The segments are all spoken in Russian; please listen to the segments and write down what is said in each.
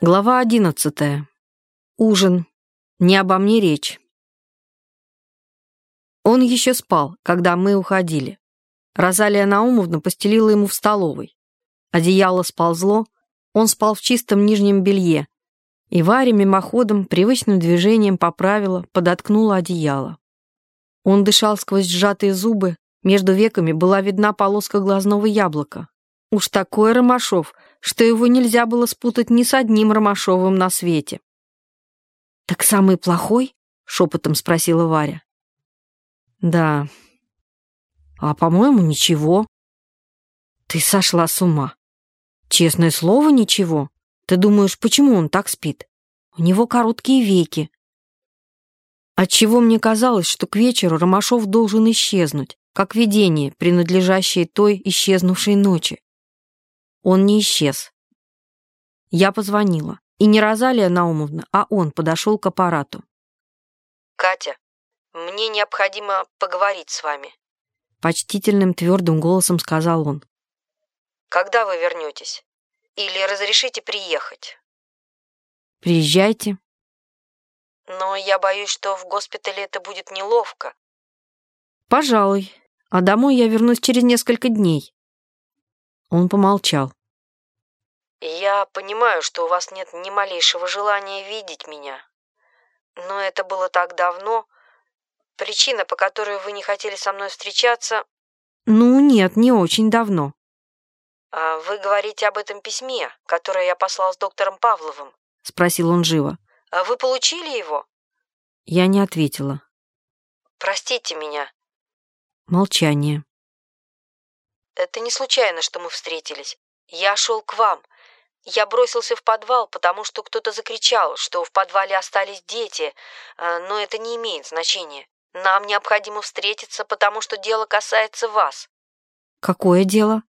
Глава одиннадцатая. Ужин. Не обо мне речь. Он еще спал, когда мы уходили. Розалия Наумовна постелила ему в столовой. Одеяло сползло, он спал в чистом нижнем белье. И Варя мимоходом, привычным движением поправила, подоткнула одеяло. Он дышал сквозь сжатые зубы, между веками была видна полоска глазного яблока. Уж такой Ромашов, что его нельзя было спутать ни с одним Ромашовым на свете. «Так самый плохой?» — шепотом спросила Варя. «Да. А, по-моему, ничего». «Ты сошла с ума. Честное слово, ничего. Ты думаешь, почему он так спит? У него короткие веки. Отчего мне казалось, что к вечеру Ромашов должен исчезнуть, как видение, принадлежащее той исчезнувшей ночи. Он не исчез. Я позвонила. И не Розалия Наумовна, а он подошел к аппарату. «Катя, мне необходимо поговорить с вами», почтительным твердым голосом сказал он. «Когда вы вернетесь? Или разрешите приехать?» «Приезжайте». «Но я боюсь, что в госпитале это будет неловко». «Пожалуй. А домой я вернусь через несколько дней». Он помолчал. «Я понимаю, что у вас нет ни малейшего желания видеть меня. Но это было так давно. Причина, по которой вы не хотели со мной встречаться...» «Ну, нет, не очень давно». А «Вы говорите об этом письме, которое я послал с доктором Павловым?» — спросил он живо. А «Вы получили его?» Я не ответила. «Простите меня». Молчание. «Это не случайно, что мы встретились. Я шел к вам. Я бросился в подвал, потому что кто-то закричал, что в подвале остались дети, а, но это не имеет значения. Нам необходимо встретиться, потому что дело касается вас. Какое дело?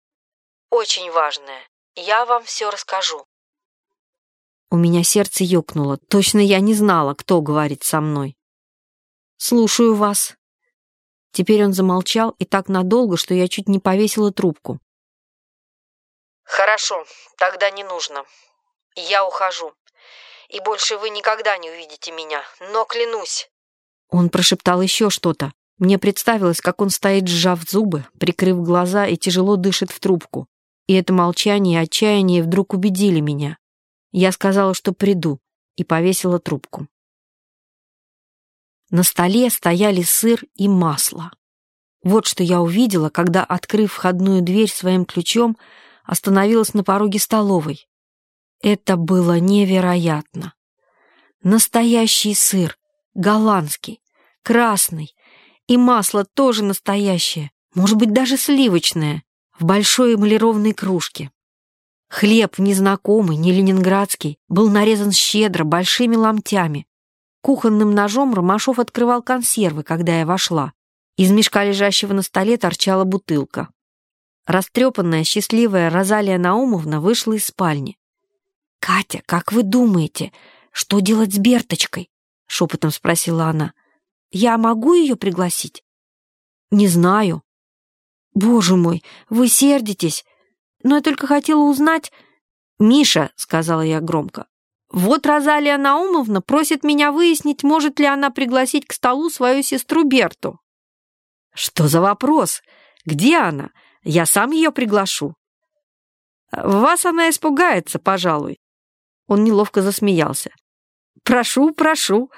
Очень важное. Я вам все расскажу. У меня сердце ёкнуло. Точно я не знала, кто говорит со мной. Слушаю вас. Теперь он замолчал и так надолго, что я чуть не повесила трубку. Хорошо, тогда не нужно. Я ухожу. И больше вы никогда не увидите меня, но клянусь. Он прошептал еще что-то. Мне представилось, как он стоит, сжав зубы, прикрыв глаза и тяжело дышит в трубку. И это молчание и отчаяние вдруг убедили меня. Я сказала, что приду, и повесила трубку. На столе стояли сыр и масло. Вот что я увидела, когда, открыв входную дверь своим ключом, остановилась на пороге столовой. Это было невероятно. Настоящий сыр, голландский, красный, и масло тоже настоящее, может быть, даже сливочное, в большой эмалированной кружке. Хлеб незнакомый, не ленинградский, был нарезан щедро, большими ломтями. Кухонным ножом Ромашов открывал консервы, когда я вошла. Из мешка, лежащего на столе, торчала бутылка. Растрепанная, счастливая Розалия Наумовна вышла из спальни. «Катя, как вы думаете, что делать с Берточкой?» — шепотом спросила она. «Я могу ее пригласить?» «Не знаю». «Боже мой, вы сердитесь, но я только хотела узнать...» «Миша», — сказала я громко, «вот Розалия Наумовна просит меня выяснить, может ли она пригласить к столу свою сестру Берту». «Что за вопрос? Где она? Я сам ее приглашу». «Вас она испугается, пожалуй». Он неловко засмеялся. «Прошу, прошу».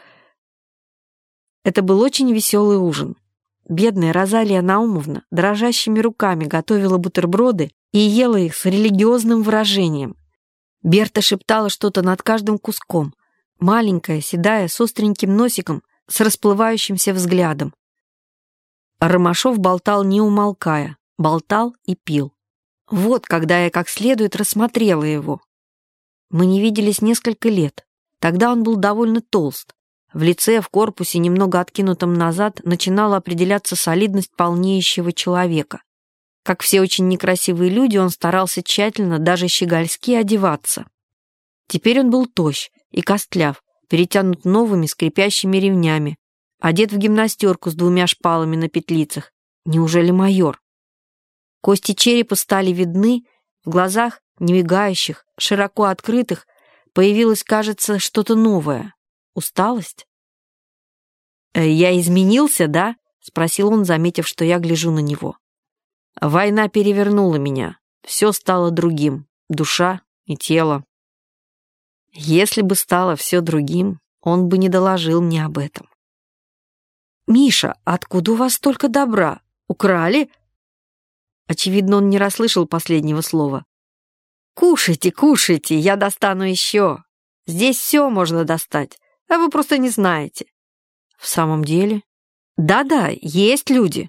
Это был очень веселый ужин. Бедная Розалия Наумовна дрожащими руками готовила бутерброды и ела их с религиозным выражением. Берта шептала что-то над каждым куском. Маленькая, седая, с остреньким носиком, с расплывающимся взглядом. Ромашов болтал не умолкая, болтал и пил. Вот когда я как следует рассмотрела его. Мы не виделись несколько лет. Тогда он был довольно толст. В лице, в корпусе, немного откинутом назад, начинала определяться солидность полнеющего человека. Как все очень некрасивые люди, он старался тщательно, даже щегольски одеваться. Теперь он был тощ и костляв, перетянут новыми скрипящими ремнями, одет в гимнастерку с двумя шпалами на петлицах. Неужели майор? Кости черепа стали видны, в глазах, не мигающих, широко открытых, Появилось, кажется, что-то новое. Усталость? «Э, «Я изменился, да?» — спросил он, заметив, что я гляжу на него. «Война перевернула меня. Все стало другим. Душа и тело. Если бы стало все другим, он бы не доложил мне об этом. «Миша, откуда у вас столько добра? Украли?» Очевидно, он не расслышал последнего слова. «Кушайте, кушайте, я достану еще. Здесь все можно достать, а вы просто не знаете». «В самом деле?» «Да-да, есть люди.